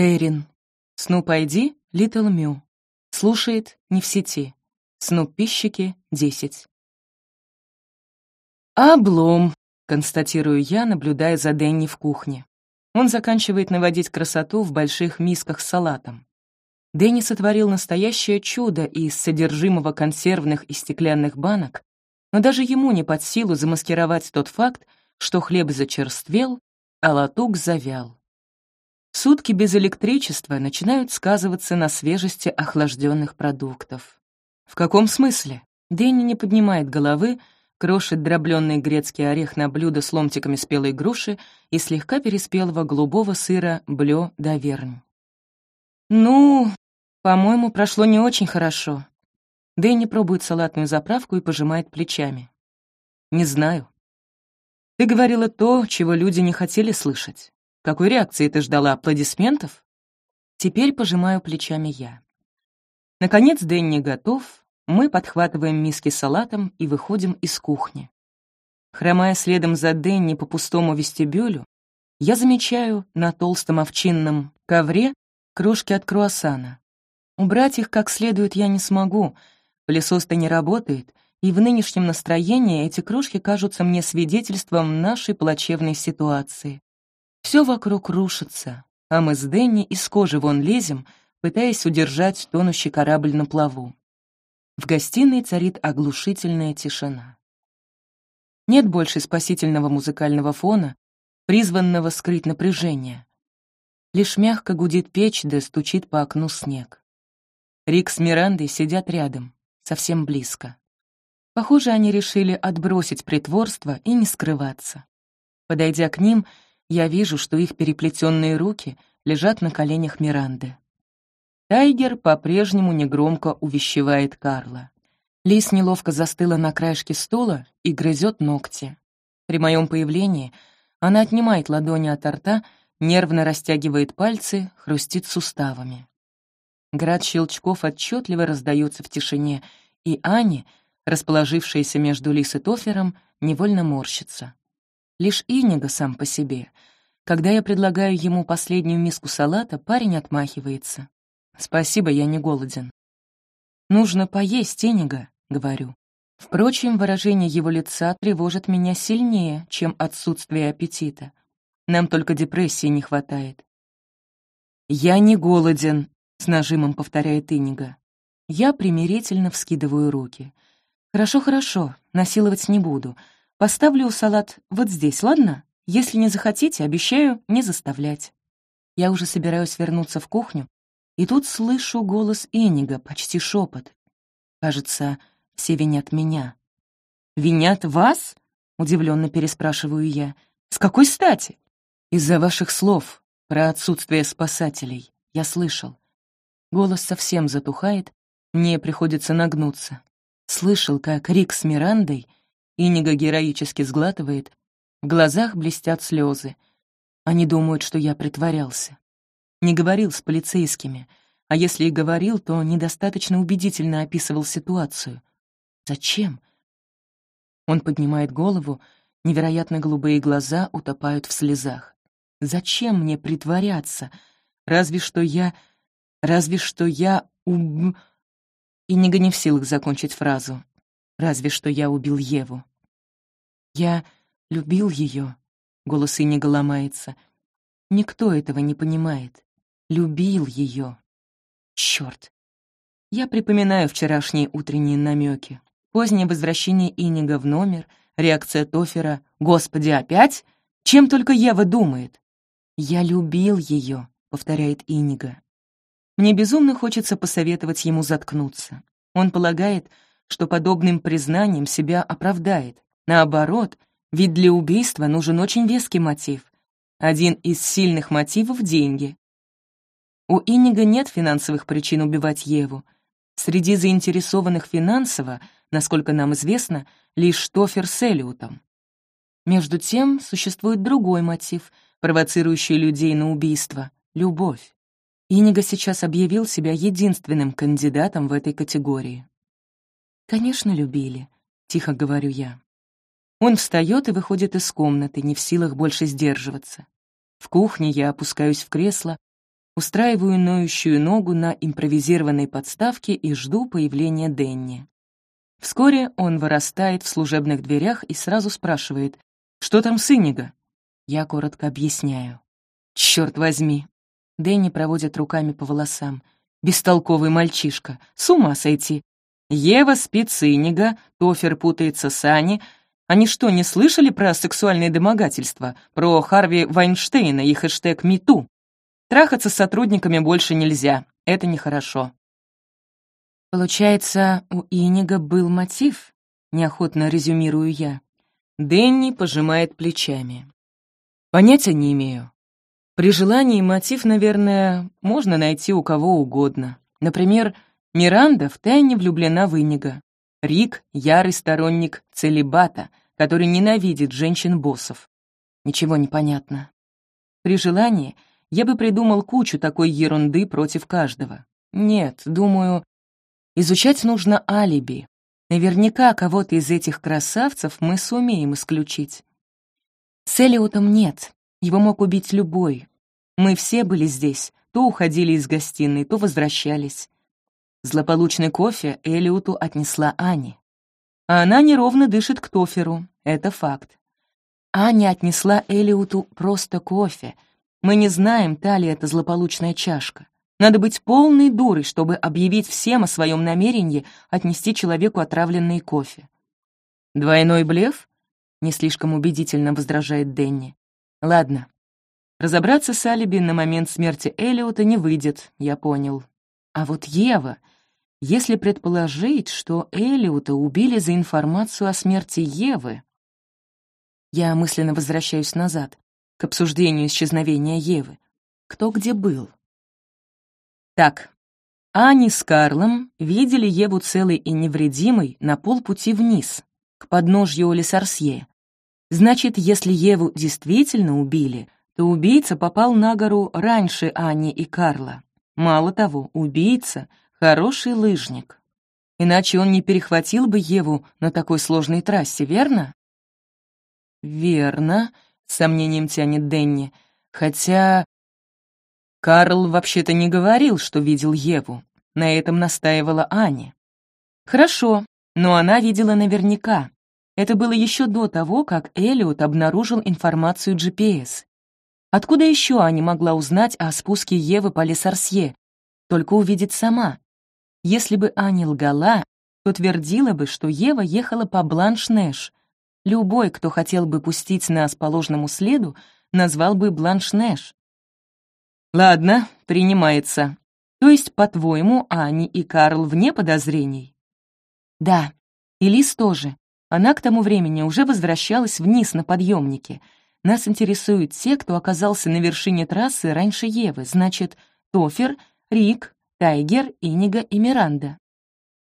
Эйрин. Снуп ID, Литл Мю. Слушает, не в сети. Снуп пищики, 10. «Облом», — констатирую я, наблюдая за Дэнни в кухне. Он заканчивает наводить красоту в больших мисках с салатом. Дэнни сотворил настоящее чудо из содержимого консервных и стеклянных банок, но даже ему не под силу замаскировать тот факт, что хлеб зачерствел, а латук завял. Сутки без электричества начинают сказываться на свежести охлажденных продуктов. В каком смысле? Дэнни не поднимает головы, крошит дробленный грецкий орех на блюдо с ломтиками спелой груши и слегка переспелого голубого сыра блё давернь. «Ну, по-моему, прошло не очень хорошо». Дэнни пробует салатную заправку и пожимает плечами. «Не знаю». «Ты говорила то, чего люди не хотели слышать. Какой реакции ты ждала? Аплодисментов?» Теперь пожимаю плечами я. Наконец Дэнни готов, мы подхватываем миски с салатом и выходим из кухни. Хромая следом за Дэнни по пустому вестибюлю, я замечаю на толстом овчинном ковре крошки от круассана. Убрать их как следует я не смогу, пылесос-то не работает, и в нынешнем настроении эти крошки кажутся мне свидетельством нашей плачевной ситуации. Все вокруг рушится, а мы с Дэнни из кожи вон лезем, пытаясь удержать тонущий корабль на плаву. В гостиной царит оглушительная тишина. Нет больше спасительного музыкального фона, призванного скрыть напряжение. Лишь мягко гудит печь, да стучит по окну снег. Рик с Мирандой сидят рядом, совсем близко. Похоже, они решили отбросить притворство и не скрываться. Подойдя к ним, я вижу, что их переплетенные руки лежат на коленях Миранды. Тайгер по-прежнему негромко увещевает Карла. Лис неловко застыла на краешке стула и грызет ногти. При моем появлении она отнимает ладони от рта нервно растягивает пальцы, хрустит суставами. Град щелчков отчетливо раздается в тишине, и Ани, расположившаяся между Лис и Тофером, невольно морщится. Лишь Инига сам по себе. Когда я предлагаю ему последнюю миску салата, парень отмахивается. «Спасибо, я не голоден». «Нужно поесть, Инига», — говорю. Впрочем, выражение его лица тревожит меня сильнее, чем отсутствие аппетита. Нам только депрессии не хватает. «Я не голоден», — с нажимом повторяет Инига. Я примирительно вскидываю руки. «Хорошо, хорошо, насиловать не буду. Поставлю салат вот здесь, ладно? Если не захотите, обещаю не заставлять». Я уже собираюсь вернуться в кухню, и тут слышу голос Инига, почти шепот. Кажется, все винят меня. «Винят вас?» — удивленно переспрашиваю я. «С какой стати?» Из-за ваших слов про отсутствие спасателей я слышал. Голос совсем затухает, мне приходится нагнуться. Слышал, как Рик с Мирандой, Инига героически сглатывает, в глазах блестят слезы. Они думают, что я притворялся. Не говорил с полицейскими, а если и говорил, то недостаточно убедительно описывал ситуацию. Зачем? Он поднимает голову, невероятно голубые глаза утопают в слезах. Зачем мне притворяться? Разве что я... Разве что я уб... И не в силах закончить фразу. Разве что я убил Еву. Я любил ее. Голос Инига ломается. Никто этого не понимает. Любил ее. Черт. Я припоминаю вчерашние утренние намеки. Позднее возвращение Инига в номер, реакция Тофера «Господи, опять?» Чем только Ева думает? «Я любил ее», — повторяет Инига. Мне безумно хочется посоветовать ему заткнуться. Он полагает, что подобным признанием себя оправдает. Наоборот, ведь для убийства нужен очень веский мотив. Один из сильных мотивов — деньги. У Инига нет финансовых причин убивать Еву. Среди заинтересованных финансово, насколько нам известно, лишь Тофер с Элиутом. Между тем, существует другой мотив — провоцирующие людей на убийство — любовь. Инига сейчас объявил себя единственным кандидатом в этой категории. «Конечно, любили», — тихо говорю я. Он встает и выходит из комнаты, не в силах больше сдерживаться. В кухне я опускаюсь в кресло, устраиваю ноющую ногу на импровизированной подставке и жду появления Денни. Вскоре он вырастает в служебных дверях и сразу спрашивает, «Что там с Иниго?» Я коротко объясняю. «Чёрт возьми!» Дэнни проводит руками по волосам. «Бестолковый мальчишка! С ума сойти! Ева спит с Иниго, Тофер путается с Ани. Они что, не слышали про сексуальные домогательства? Про Харви Вайнштейна и хэштег «Мету»? Трахаться с сотрудниками больше нельзя. Это нехорошо. Получается, у Инига был мотив? Неохотно резюмирую я. Дэнни пожимает плечами. Понятия не имею. При желании мотив, наверное, можно найти у кого угодно. Например, Миранда втайне влюблена в Инига. Рик — ярый сторонник целебата, который ненавидит женщин-боссов. Ничего не понятно. При желании — я бы придумал кучу такой ерунды против каждого. Нет, думаю, изучать нужно алиби. Наверняка кого-то из этих красавцев мы сумеем исключить. С Элиотом нет, его мог убить любой. Мы все были здесь, то уходили из гостиной, то возвращались. Злополучный кофе Элиоту отнесла Ани. А она неровно дышит к Тоферу, это факт. Аня отнесла Элиоту просто кофе — мы не знаем, та ли это злополучная чашка. Надо быть полной дурой, чтобы объявить всем о своем намерении отнести человеку отравленный кофе. «Двойной блеф?» — не слишком убедительно возражает Денни. «Ладно. Разобраться с алиби на момент смерти Элиота не выйдет, я понял. А вот Ева, если предположить, что Элиота убили за информацию о смерти Евы...» Я мысленно возвращаюсь назад к обсуждению исчезновения Евы. Кто где был? Так, Ани с Карлом видели Еву целой и невредимой на полпути вниз, к подножью Лесарсье. Значит, если Еву действительно убили, то убийца попал на гору раньше Ани и Карла. Мало того, убийца — хороший лыжник. Иначе он не перехватил бы Еву на такой сложной трассе, верно? Верно, с сомнением тянет Денни. Хотя... Карл вообще-то не говорил, что видел Еву. На этом настаивала Аня. Хорошо, но она видела наверняка. Это было еще до того, как Элиот обнаружил информацию GPS. Откуда еще Аня могла узнать о спуске Евы по Лесарсье? Только увидеть сама. Если бы Аня лгала, то твердила бы, что Ева ехала по Бланш-Нэш, Любой, кто хотел бы пустить нас по ложному следу, назвал бы Бланш-Нэш. Ладно, принимается. То есть, по-твоему, Ани и Карл вне подозрений? Да, и Лиз тоже. Она к тому времени уже возвращалась вниз на подъемнике. Нас интересуют те, кто оказался на вершине трассы раньше Евы, значит, Тофер, Рик, Тайгер, Инига и Миранда.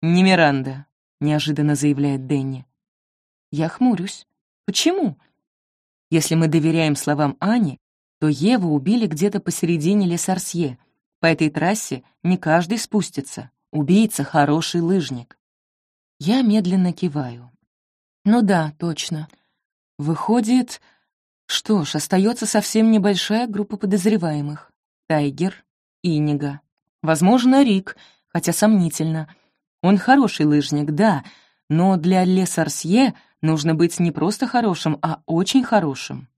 «Не Миранда», — неожиданно заявляет Дэнни. Я хмурюсь. Почему? Если мы доверяем словам Ани, то Еву убили где-то посередине Лесарсье. По этой трассе не каждый спустится. Убийца — хороший лыжник. Я медленно киваю. Ну да, точно. Выходит... Что ж, остается совсем небольшая группа подозреваемых. Тайгер, Инига. Возможно, Рик, хотя сомнительно. Он хороший лыжник, да, но для Лесарсье Нужно быть не просто хорошим, а очень хорошим.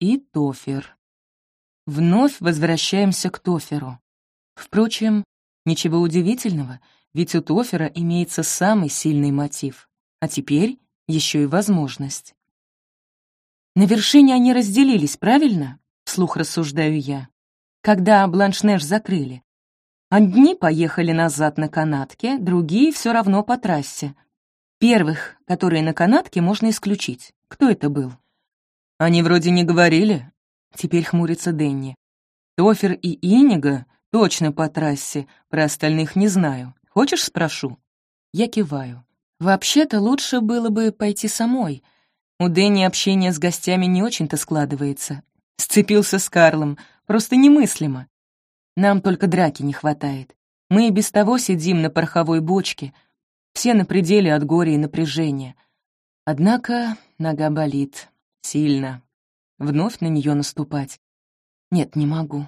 И Тофер. Вновь возвращаемся к Тоферу. Впрочем, ничего удивительного, ведь у Тофера имеется самый сильный мотив, а теперь еще и возможность. На вершине они разделились, правильно? Вслух рассуждаю я. Когда Бланшнеш закрыли. Одни поехали назад на канатке, другие все равно по трассе, Первых, которые на канатке, можно исключить. Кто это был? Они вроде не говорили. Теперь хмурится Денни. Тофер и Инига точно по трассе, про остальных не знаю. Хочешь, спрошу? Я киваю. Вообще-то лучше было бы пойти самой. У Дэнни общение с гостями не очень-то складывается. Сцепился с Карлом. Просто немыслимо. Нам только драки не хватает. Мы и без того сидим на пороховой бочке — все на пределе от горя и напряжения. Однако нога болит. Сильно. Вновь на нее наступать. Нет, не могу.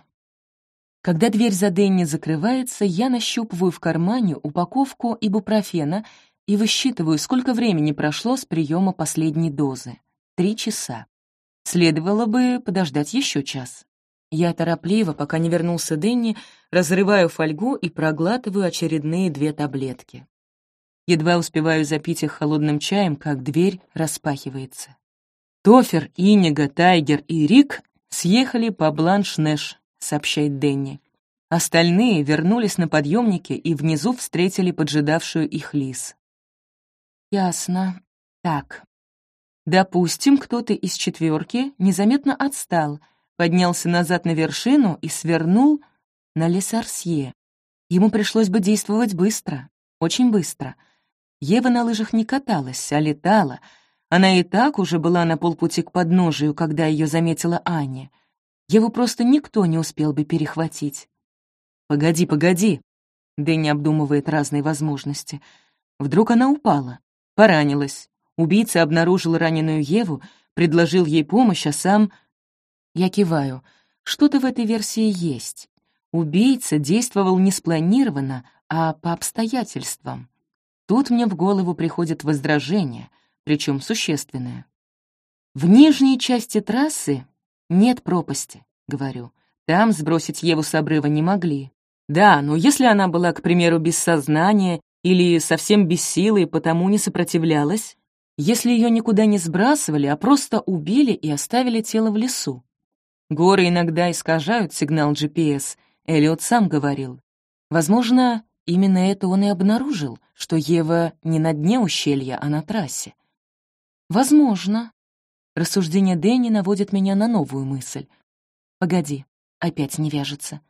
Когда дверь за Дэнни закрывается, я нащупываю в кармане упаковку ибупрофена и высчитываю, сколько времени прошло с приема последней дозы. Три часа. Следовало бы подождать еще час. Я торопливо, пока не вернулся Дэнни, разрываю фольгу и проглатываю очередные две таблетки. Едва успеваю запить их холодным чаем, как дверь распахивается. Тофер, Инига, Тайгер и Рик съехали по Бланш-Нэш, сообщает Дэнни. Остальные вернулись на подъемнике и внизу встретили поджидавшую их лис. Ясно. Так. Допустим, кто-то из четверки незаметно отстал — поднялся назад на вершину и свернул на Лесарсье. Ему пришлось бы действовать быстро, очень быстро. Ева на лыжах не каталась, а летала. Она и так уже была на полпути к подножию, когда ее заметила Аня. Его просто никто не успел бы перехватить. «Погоди, погоди!» Дэнни обдумывает разные возможности. Вдруг она упала, поранилась. Убийца обнаружил раненую Еву, предложил ей помощь, а сам я киваю. Что-то в этой версии есть. Убийца действовал не спланированно, а по обстоятельствам. Тут мне в голову приходит возражение, причем существенное. В нижней части трассы нет пропасти, говорю. Там сбросить Еву с обрыва не могли. Да, но если она была, к примеру, без сознания или совсем без силы и потому не сопротивлялась, если ее никуда не сбрасывали, а просто убили и оставили тело в лесу, Горы иногда искажают сигнал GPS, Эллиот сам говорил. Возможно, именно это он и обнаружил, что Ева не на дне ущелья, а на трассе. Возможно. Рассуждение Дэнни наводит меня на новую мысль. Погоди, опять не вяжется.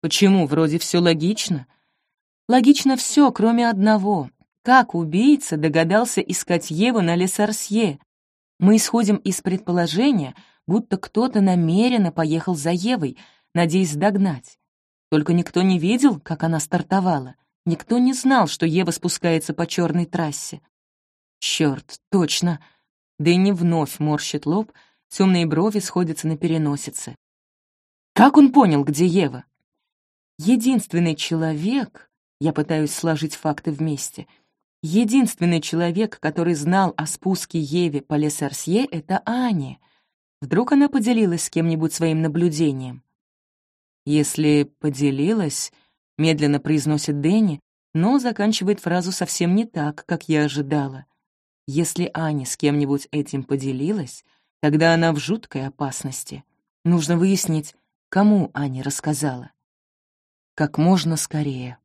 Почему? Вроде все логично. Логично все, кроме одного. Как убийца догадался искать Еву на Лесарсье? Мы исходим из предположения, будто кто-то намеренно поехал за Евой, надеясь догнать. Только никто не видел, как она стартовала. Никто не знал, что Ева спускается по черной трассе. Черт, точно. Дэнни вновь морщит лоб, темные брови сходятся на переносице. Как он понял, где Ева? Единственный человек, я пытаюсь сложить факты вместе, единственный человек, который знал о спуске Еве по Лесарсье, это Аня — Вдруг она поделилась с кем-нибудь своим наблюдением? «Если поделилась», — медленно произносит Дэнни, но заканчивает фразу совсем не так, как я ожидала. Если Аня с кем-нибудь этим поделилась, тогда она в жуткой опасности. Нужно выяснить, кому Аня рассказала. Как можно скорее.